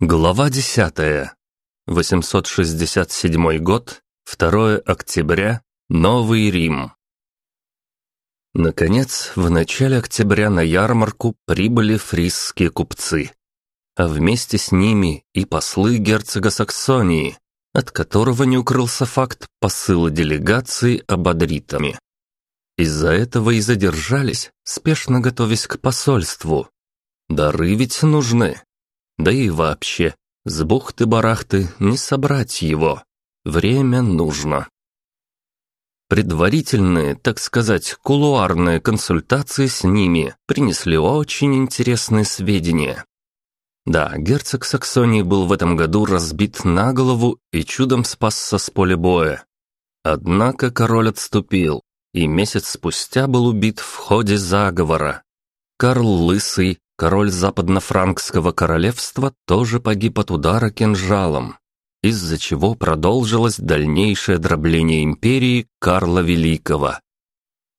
Глава 10. 867 год, 2 октября, Новый Рим. Наконец, в начале октября на ярмарку прибыли фрисские купцы, а вместе с ними и послы герцога Саксонии, от которого не укрылся факт посыла делегации ободритами. Из-за этого и задержались, спешно готовясь к посольству. Дары ведь нужны, да и вообще, с бухты-барахты не собрать его. Время нужно. Предварительные, так сказать, кулуарные консультации с ними принесли очень интересные сведения. Да, герцог Саксонии был в этом году разбит на голову и чудом спасся с поля боя. Однако король отступил, и месяц спустя был убит в ходе заговора. Карл Лысый король западно-франкского королевства тоже погиб от удара кинжалом, из-за чего продолжилось дальнейшее дробление империи Карла Великого.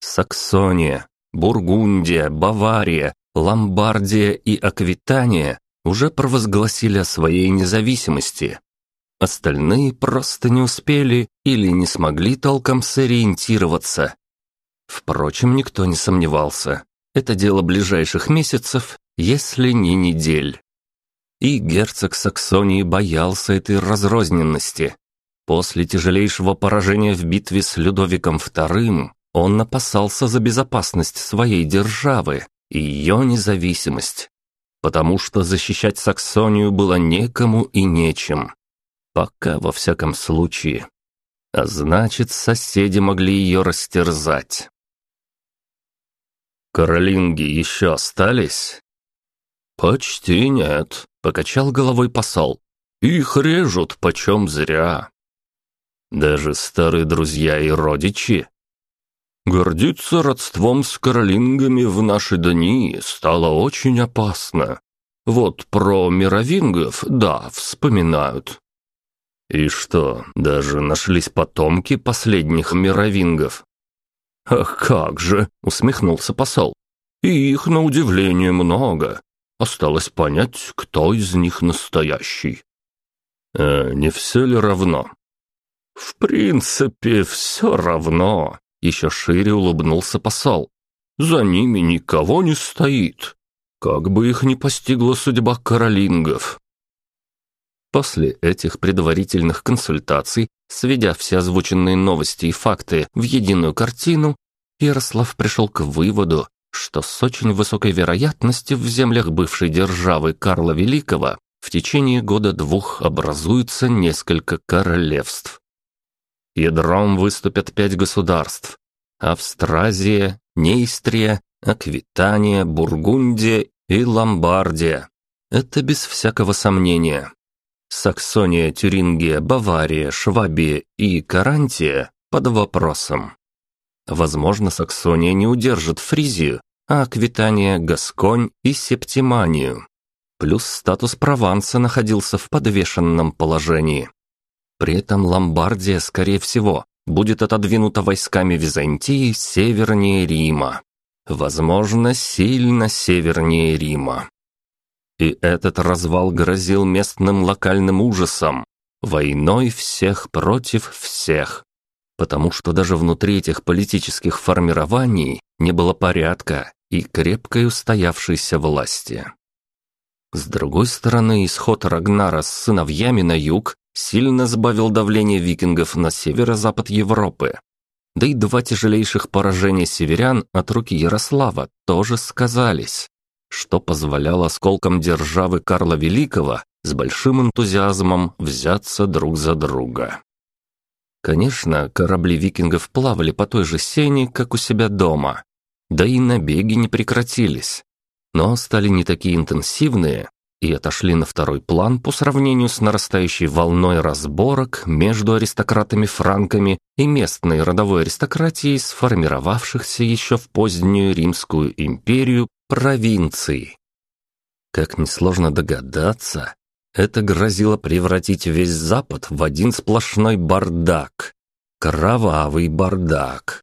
Саксония, Бургундия, Бавария, Ломбардия и Аквитания уже провозгласили о своей независимости. Остальные просто не успели или не смогли толком сориентироваться. Впрочем, никто не сомневался. Это дело ближайших месяцев если не недель. И герцог Саксонии боялся этой разрозненности. После тяжелейшего поражения в битве с Людовиком II он опасался за безопасность своей державы и ее независимость, потому что защищать Саксонию было некому и нечем. Пока во всяком случае. А значит, соседи могли ее растерзать. «Каролинги еще остались?» «Почти нет», — покачал головой посол. «Их режут почем зря». «Даже старые друзья и родичи?» «Гордиться родством с каролингами в наши дни стало очень опасно. Вот про мировингов, да, вспоминают». «И что, даже нашлись потомки последних мировингов?» «Ах, как же!» — усмехнулся посол. «И их, на удивление, много. Осталось понять, кто из них настоящий. Э, не все ли равно? В принципе, все равно. Еще шире улыбнулся посол. За ними никого не стоит. Как бы их ни постигла судьба каролингов. После этих предварительных консультаций, сведя все озвученные новости и факты в единую картину, Ярослав пришел к выводу, что с очень высокой вероятностью в землях бывшей державы Карла Великого в течение года-двух образуется несколько королевств. Ядром выступят пять государств – Австразия, Нейстрия, Аквитания, Бургундия и Ломбардия. Это без всякого сомнения. Саксония, Тюрингия, Бавария, Швабия и Карантия под вопросом. Возможно, Саксония не удержит Фризию, а Аквитания, Гасконь и Септиманию. Плюс статус Прованса находился в подвешенном положении. При этом Ломбардия, скорее всего, будет отодвинута войсками Византии севернее Рима. Возможно, сильно севернее Рима. И этот развал грозил местным локальным ужасом, войной всех против всех потому что даже внутри этих политических формирований не было порядка и крепкой устоявшейся власти. С другой стороны, исход Рагнара с сыновьями на юг сильно сбавил давление викингов на северо-запад Европы. Да и два тяжелейших поражения северян от руки Ярослава тоже сказались, что позволяло осколкам державы Карла Великого с большим энтузиазмом взяться друг за друга. Конечно, корабли викингов плавали по той же сене, как у себя дома. Да и набеги не прекратились. Но стали не такие интенсивные и отошли на второй план по сравнению с нарастающей волной разборок между аристократами-франками и местной родовой аристократией, сформировавшихся еще в позднюю Римскую империю провинций. Как несложно догадаться, это грозило превратить весь Запад в один сплошной бардак. Кровавый бардак.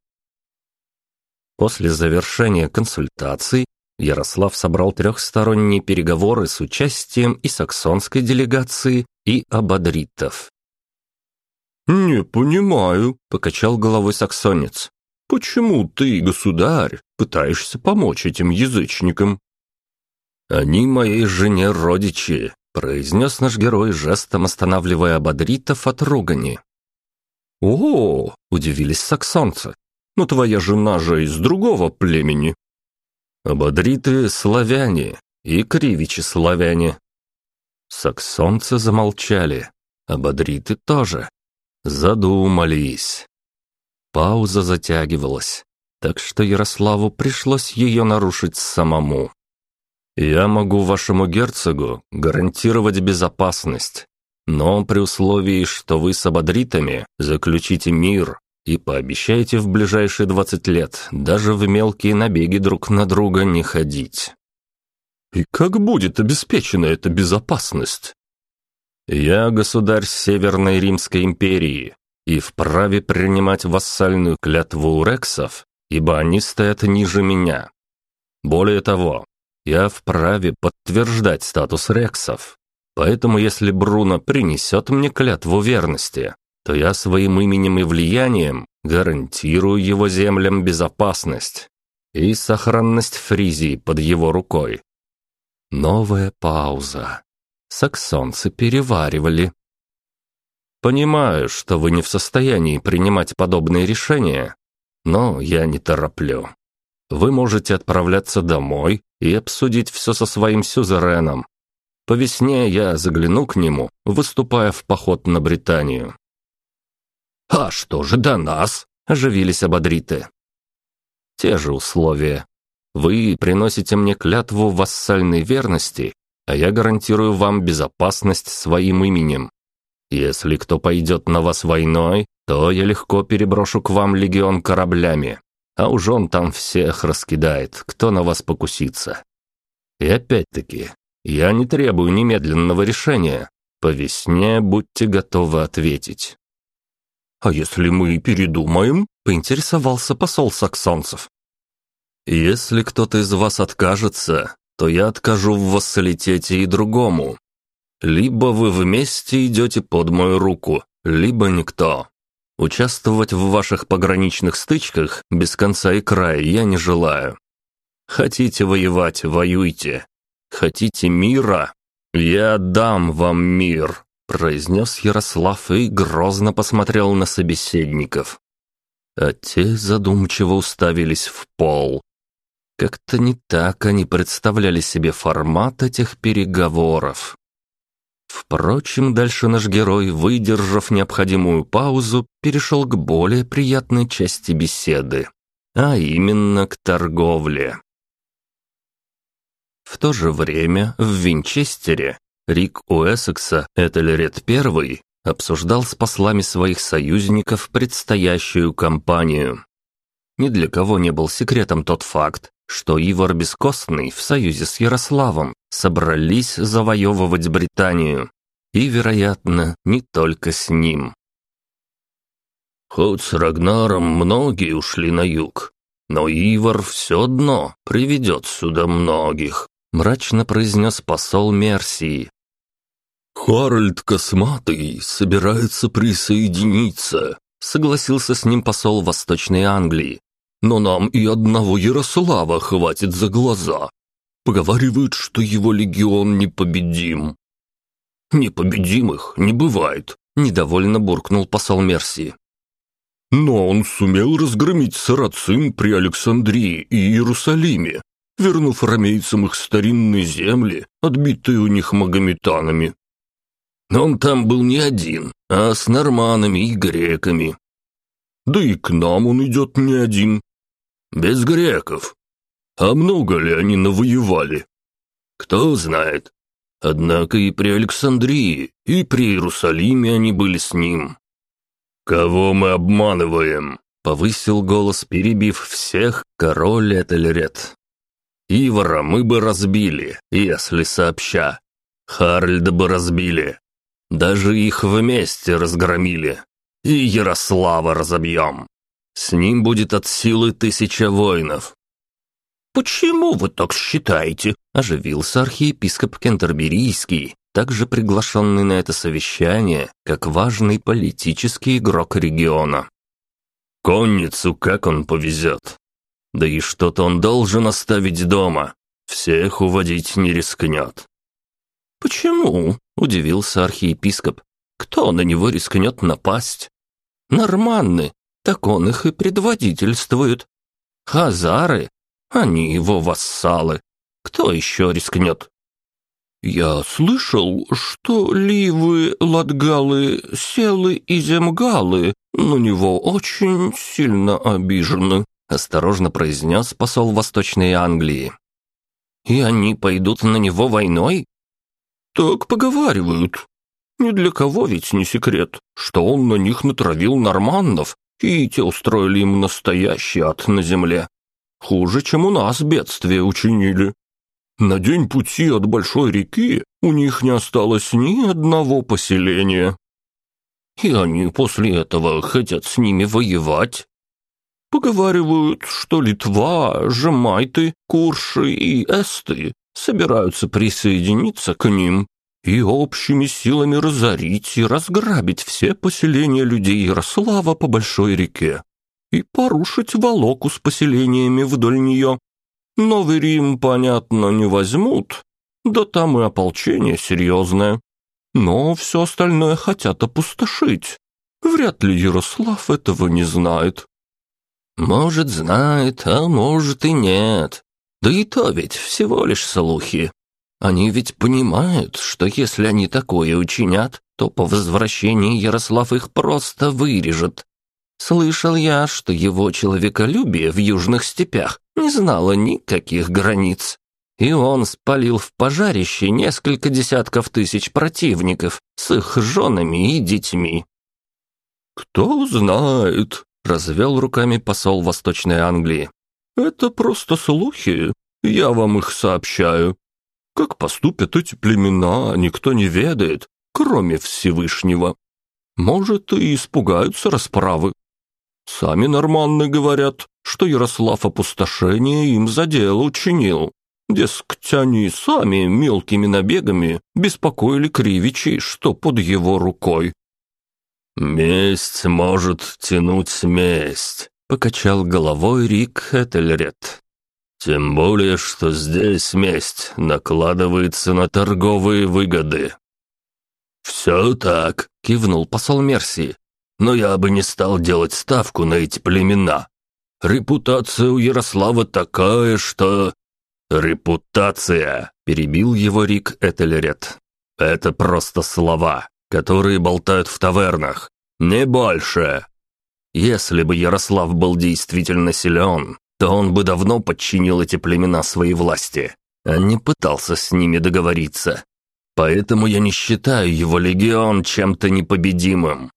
После завершения консультаций Ярослав собрал трехсторонние переговоры с участием и саксонской делегации, и абадритов. «Не понимаю», — покачал головой саксонец. «Почему ты, государь, пытаешься помочь этим язычникам?» «Они моей жене родичи», — произнес наш герой, жестом останавливая абадритов от ругани. «О!» — удивились саксонцы. «Но твоя жена же из другого племени». «Абадриты — славяне, и кривичи славяне». Саксонцы замолчали, абадриты тоже. Задумались. Пауза затягивалась, так что Ярославу пришлось ее нарушить самому. «Я могу вашему герцогу гарантировать безопасность, но при условии, что вы с абадритами заключите мир и пообещаете в ближайшие 20 лет даже в мелкие набеги друг на друга не ходить». «И как будет обеспечена эта безопасность?» «Я государь Северной Римской империи и вправе принимать вассальную клятву у рексов, ибо они стоят ниже меня. Более того, я вправе подтверждать статус рексов. Поэтому если Бруно принесет мне клятву верности, то я своим именем и влиянием гарантирую его землям безопасность и сохранность Фризии под его рукой. Новая пауза. Саксонцы переваривали. Понимаю, что вы не в состоянии принимать подобные решения, но я не тороплю. Вы можете отправляться домой и обсудить все со своим сюзереном. По весне я загляну к нему, выступая в поход на Британию». «А что же до нас?» – оживились ободриты. «Те же условия. Вы приносите мне клятву вассальной верности, а я гарантирую вам безопасность своим именем. Если кто пойдет на вас войной, то я легко переброшу к вам легион кораблями а уж он там всех раскидает, кто на вас покусится. И опять-таки, я не требую немедленного решения. По весне будьте готовы ответить. «А если мы передумаем?» — поинтересовался посол саксонцев. «Если кто-то из вас откажется, то я откажу в вассалитете и другому. Либо вы вместе идете под мою руку, либо никто. Участвовать в ваших пограничных стычках без конца и края я не желаю. Хотите воевать – воюйте. Хотите мира? Я дам вам мир», – произнес Ярослав и грозно посмотрел на собеседников. А те задумчиво уставились в пол. Как-то не так они представляли себе формат этих переговоров. Впрочем, дальше наш герой, выдержав необходимую паузу, перешел к более приятной части беседы, а именно к торговле. В то же время в Винчестере Рик Уэссекса Этельред I обсуждал с послами своих союзников предстоящую кампанию. Ни для кого не был секретом тот факт, что Ивар Бескостный в союзе с Ярославом собрались завоевывать Британию. И, вероятно, не только с ним. Хоть с Рагнаром многие ушли на юг, но Ивар все одно приведет сюда многих, мрачно произнес посол Мерсии. Харальд Косматый собирается присоединиться, согласился с ним посол Восточной Англии, но нам и одного Ярослава хватит за глаза. Поговаривают, что его легион непобедим. Непобедимых не бывает, недовольно буркнул посол Мерсии. Но он сумел разгромить сарацин при Александрии и Иерусалиме, вернув ромейцам их старинные земли, отбитые у них магометанами. Но он там был не один, а с норманами и греками. Да и к нам он идет не один, без греков. А много ли они навоевали? Кто знает. Однако и при Александрии, и при Иерусалиме они были с ним. «Кого мы обманываем?» — повысил голос, перебив всех король Этельред. «Ивара мы бы разбили, если сообща. Харльда бы разбили. Даже их вместе разгромили. И Ярослава разобьем. С ним будет от силы тысяча воинов. «Почему вы так считаете?» – оживился архиепископ Кентерберийский, также приглашенный на это совещание, как важный политический игрок региона. «Конницу как он повезет? Да и что-то он должен оставить дома. Всех уводить не рискнет». «Почему?» – удивился архиепископ. «Кто на него рискнет напасть?» «Норманны, так он их и предводительствует. Хазары, они его вассалы. Кто еще рискнет?» «Я слышал, что ливы, ладгалы, селы и земгалы на него очень сильно обижены», осторожно произнес посол Восточной Англии. «И они пойдут на него войной?» «Так поговаривают. Ни для кого ведь не секрет, что он на них натравил норманнов, и те устроили им настоящий ад на земле. Хуже, чем у нас бедствие учинили. На день пути от большой реки у них не осталось ни одного поселения. И они после этого хотят с ними воевать. Поговаривают, что Литва, Жемайты, Курши и Эсты собираются присоединиться к ним и общими силами разорить и разграбить все поселения людей Ярослава по большой реке и порушить волоку с поселениями вдоль нее Новый Рим, понятно, не возьмут, да там и ополчение серьезное. Но все остальное хотят опустошить. Вряд ли Ярослав этого не знает. Может, знает, а может и нет. Да и то ведь всего лишь слухи. Они ведь понимают, что если они такое учинят, то по возвращении Ярослав их просто вырежет. Слышал я, что его человеколюбие в южных степях не знало никаких границ. И он спалил в пожарище несколько десятков тысяч противников с их женами и детьми. «Кто знает», — развел руками посол Восточной Англии. «Это просто слухи, я вам их сообщаю. Как поступят эти племена, никто не ведает, кроме Всевышнего. Может, и испугаются расправы, Сами норманны говорят, что Ярослав опустошение им за дело учинил. Дескать, они сами мелкими набегами беспокоили кривичей, что под его рукой. «Месть может тянуть месть», — покачал головой Рик Этельред. «Тем более, что здесь месть накладывается на торговые выгоды». «Все так», — кивнул посол Мерсии но я бы не стал делать ставку на эти племена. Репутация у Ярослава такая, что...» «Репутация», — перебил его Рик Этельред. «Это просто слова, которые болтают в тавернах, не больше. Если бы Ярослав был действительно силен, то он бы давно подчинил эти племена своей власти, а не пытался с ними договориться. Поэтому я не считаю его легион чем-то непобедимым.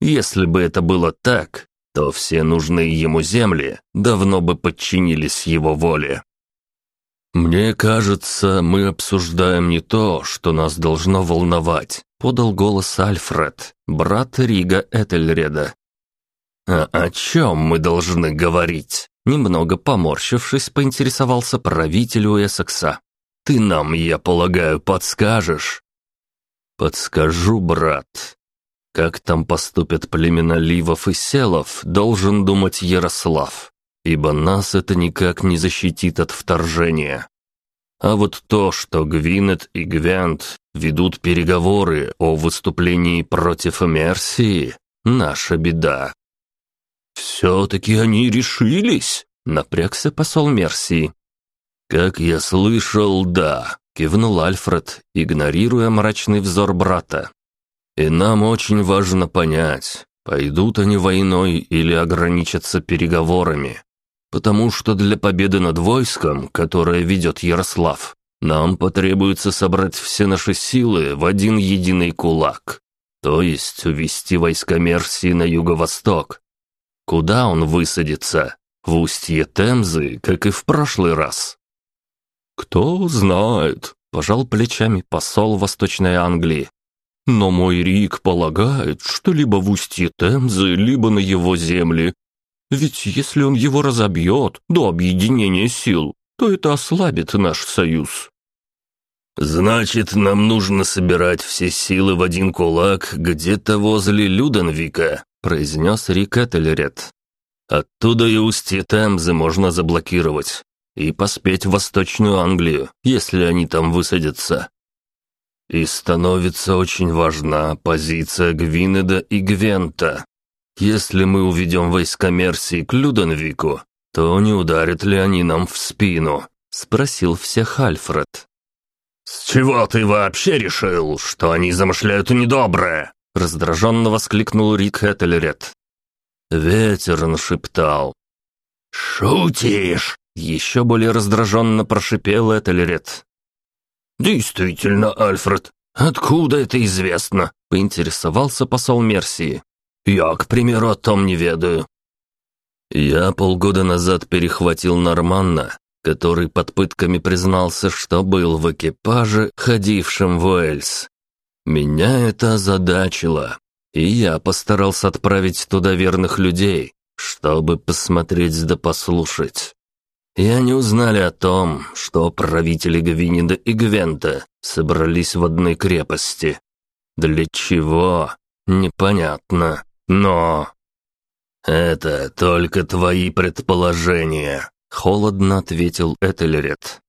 Если бы это было так, то все нужные ему земли давно бы подчинились его воле. «Мне кажется, мы обсуждаем не то, что нас должно волновать», подал голос Альфред, брат Рига Этельреда. «А о чем мы должны говорить?» Немного поморщившись, поинтересовался правитель Уэссекса. «Ты нам, я полагаю, подскажешь?» «Подскажу, брат. Как там поступят племена Ливов и Селов, должен думать Ярослав, ибо нас это никак не защитит от вторжения. А вот то, что Гвинет и Гвянт ведут переговоры о выступлении против Мерсии, наша беда. «Все-таки они решились?» — напрягся посол Мерсии. «Как я слышал, да», — кивнул Альфред, игнорируя мрачный взор брата. И нам очень важно понять, пойдут они войной или ограничатся переговорами. Потому что для победы над войском, которое ведет Ярослав, нам потребуется собрать все наши силы в один единый кулак. То есть увести войска Мерсии на юго-восток. Куда он высадится? В устье Темзы, как и в прошлый раз? «Кто знает», – пожал плечами посол Восточной Англии, но мой Рик полагает, что либо в устье Темзы, либо на его земле. Ведь если он его разобьет до объединения сил, то это ослабит наш союз. «Значит, нам нужно собирать все силы в один кулак где-то возле Люденвика», произнес Рик Этельред. «Оттуда и устье Темзы можно заблокировать и поспеть в Восточную Англию, если они там высадятся. И становится очень важна позиция Гвинеда и Гвента. Если мы уведем войска Мерсии к Люденвику, то не ударят ли они нам в спину?» — спросил всех Альфред. «С чего ты вообще решил, что они замышляют недоброе?» Раздраженно воскликнул Рик Этельред. Ветер нашептал. «Шутишь?» Еще более раздраженно прошипел Этельред. «Действительно, Альфред, откуда это известно?» Поинтересовался посол Мерсии. «Я, к примеру, о том не ведаю». «Я полгода назад перехватил Норманна который под пытками признался, что был в экипаже, ходившем в Уэльс. Меня это озадачило, и я постарался отправить туда верных людей, чтобы посмотреть да послушать. И они узнали о том, что правители Гвинеда и Гвента собрались в одной крепости. Для чего? Непонятно. Но... Это только твои предположения. Холодно ответил Этельред.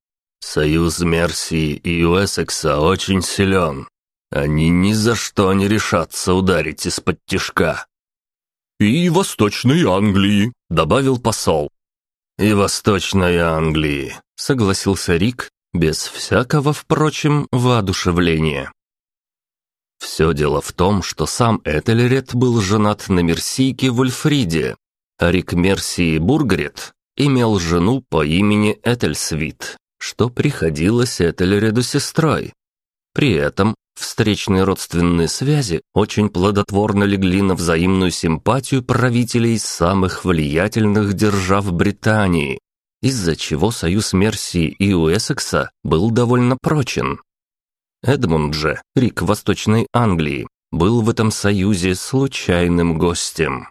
Союз Мерсии и Уэссекса очень силен. Они ни за что не решатся ударить из-под тишка. «И Восточной Англии», — добавил посол. «И Восточной Англии», — согласился Рик, без всякого, впрочем, воодушевления. Все дело в том, что сам Этельред был женат на Мерсийке Вульфриде, а Рик Мерсии Бургрет имел жену по имени Этельсвит, что приходилось Этельреду сестрой. При этом встречные родственные связи очень плодотворно легли на взаимную симпатию правителей самых влиятельных держав Британии, из-за чего союз Мерсии и Уэссекса был довольно прочен. Эдмунд же, Рик Восточной Англии, был в этом союзе случайным гостем.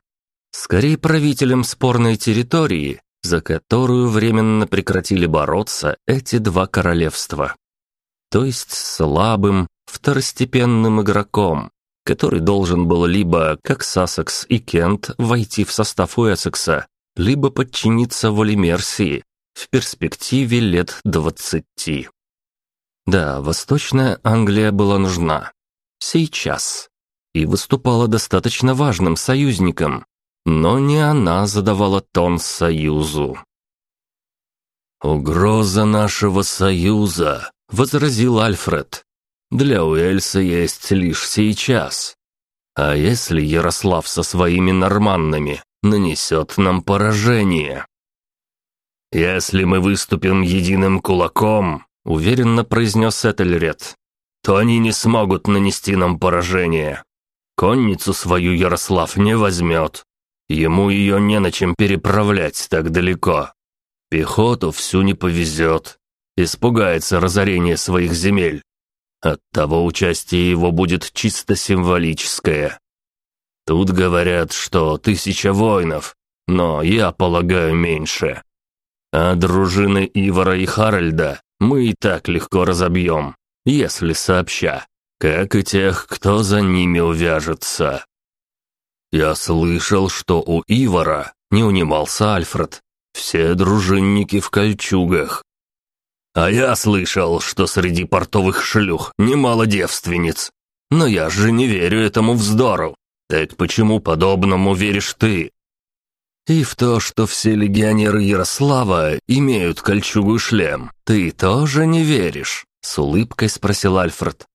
Скорее правителем спорной территории, за которую временно прекратили бороться эти два королевства. То есть слабым, второстепенным игроком, который должен был либо, как Сассекс и Кент, войти в состав Уэссекса, либо подчиниться воле Мерсии в перспективе лет двадцати. Да, Восточная Англия была нужна. Сейчас. И выступала достаточно важным союзником, но не она задавала тон союзу. «Угроза нашего союза», — возразил Альфред. «Для Уэльса есть лишь сейчас. А если Ярослав со своими норманнами нанесет нам поражение?» «Если мы выступим единым кулаком», — уверенно произнес Этельред, «то они не смогут нанести нам поражение. Конницу свою Ярослав не возьмет, Ему ее не на чем переправлять так далеко. Пехоту всю не повезет. Испугается разорения своих земель. Оттого участие его будет чисто символическое. Тут говорят, что тысяча воинов, но я полагаю меньше. А дружины Ивара и Харальда мы и так легко разобьем, если сообща, как и тех, кто за ними увяжется. «Я слышал, что у Ивара не унимался Альфред. Все дружинники в кольчугах. А я слышал, что среди портовых шлюх немало девственниц. Но я же не верю этому вздору. Так почему подобному веришь ты?» «И в то, что все легионеры Ярослава имеют кольчугу и шлем, ты тоже не веришь?» — с улыбкой спросил Альфред.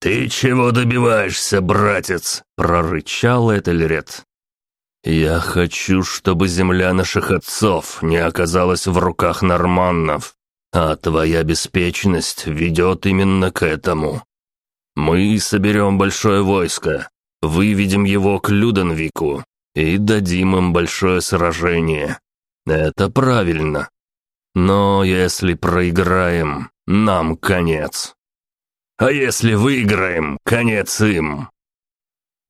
«Ты чего добиваешься, братец?» — прорычал Этельред. «Я хочу, чтобы земля наших отцов не оказалась в руках норманнов, а твоя беспечность ведет именно к этому. Мы соберем большое войско, выведем его к Люденвику и дадим им большое сражение. Это правильно. Но если проиграем, нам конец». А если выиграем, конец им!»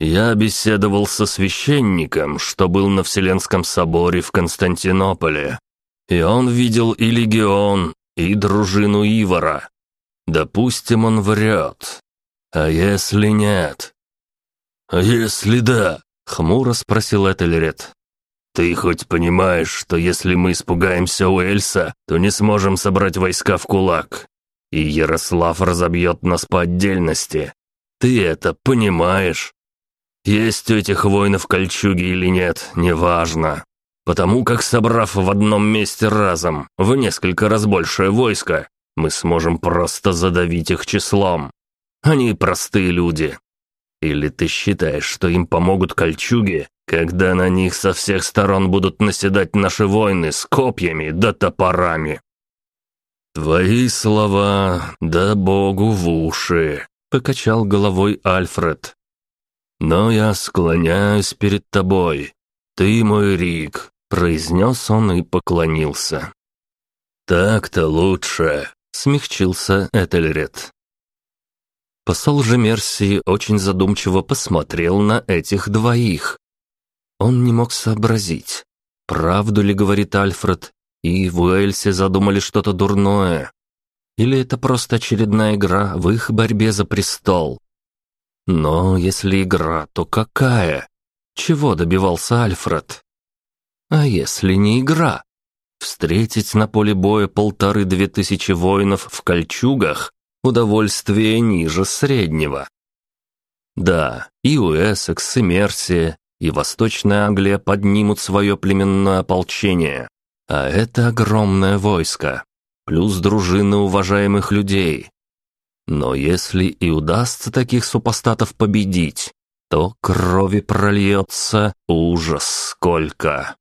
Я беседовал со священником, что был на Вселенском соборе в Константинополе, И он видел и легион, и дружину Ивара. Допустим, он врет. А если нет? А если да? Хмуро спросил Этельред. «Ты хоть понимаешь, что если мы испугаемся Уэльса, то не сможем собрать войска в кулак, и Ярослав разобьет нас по отдельности? Ты это понимаешь? Есть у этих воинов кольчуги или нет, неважно. Потому как, собрав в одном месте разом в несколько раз большее войско, мы сможем просто задавить их числом. Они простые люди. Или ты считаешь, что им помогут кольчуги, когда на них со всех сторон будут наседать наши воины с копьями да топорами?» «Твои слова, да богу в уши!» — покачал головой Альфред. «Но я склоняюсь перед тобой. Ты мой Рик», — произнес он и поклонился. «Так-то лучше», — смягчился Этельред. Посол же Мерсии очень задумчиво посмотрел на этих двоих. Он не мог сообразить, правду ли говорит Альфред, и в Уэльсе задумали что-то дурное. Или это просто очередная игра в их борьбе за престол. Но если игра, то какая? Чего добивался Альфред? А если не игра? Встретить на поле боя полторы-две тысячи воинов в кольчугах удовольствие ниже среднего. Да, и Уэссекс, и Мерсия, и Восточная Англия поднимут свое племенное ополчение. А это огромное войско, плюс дружины уважаемых людей. Но если и удастся таких супостатов победить, то крови прольется ужас сколько.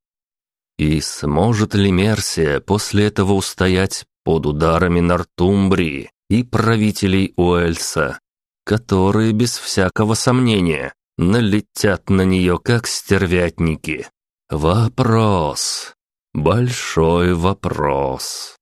И сможет ли Мерсия после этого устоять под ударами Нортумбрии, и правителей Уэльса, которые без всякого сомнения налетят на нее как стервятники. Вопрос. Большой вопрос.